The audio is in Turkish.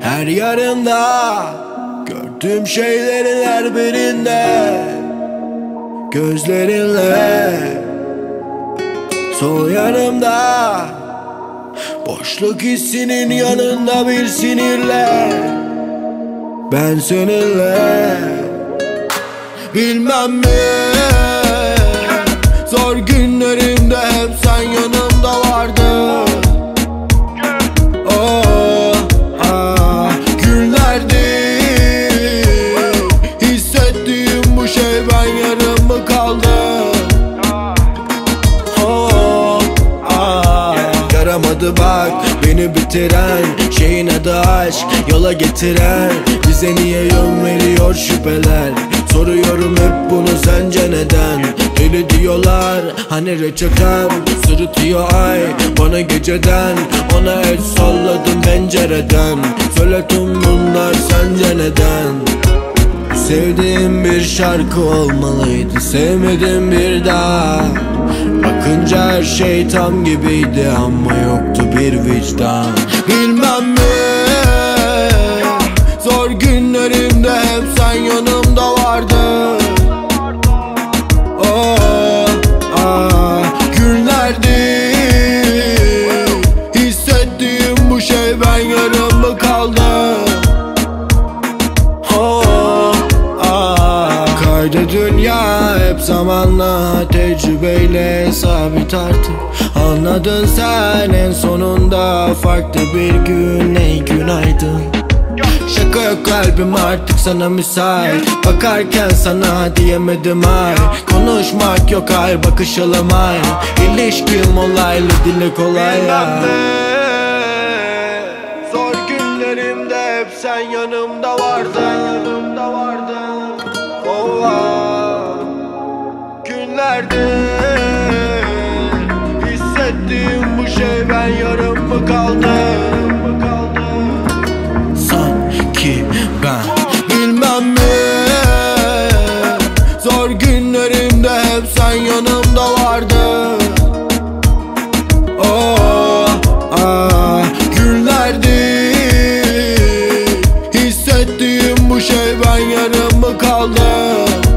Her yarında Gördüğüm şeylerin her birinde Gözlerinle Sol yanımda Boşluk hissinin yanında bir sinirle Ben seninle Bilmem mi? Zor günlerimde hep sen yanımda ben yarım mı kaldım Oh, Yaramadı bak beni bitiren Şeyin adı aşk yola getiren. Bize niye yön veriyor şüpheler? Soruyorum hep bunu sence neden? Deli diyorlar hani reçetem Sırıtıyor ay bana geceden. Ona el salladım pencereden. Söyle tüm bunlar sence neden Sevdiğim bir şarkı olmalıydı Sevmedim bir daha. Bakınca her şey tam gibiydi Ama yoktu bir vicdan. Bilmem mi Zor günlerimde hep sen yanımda vardın. Oh, ah, şey ben yarım mı kaldım Kaydı dünya hep zamanla tecrübeyle sabit artık. Anladın sen en sonunda farklı bir gün ey günaydın. Şaka yok kalbim artık sana müsait. Bakarken sana diyemedim ay. Konuşmak yok ay bakışalım ay İlişkim olaylı dili kolay ya Zor günlerimde hep sen yanımda günlerimde hep sen yanımda vardın. Oh, ah, günlerdi. Hissettiğim bu şey ben yarım mı kaldım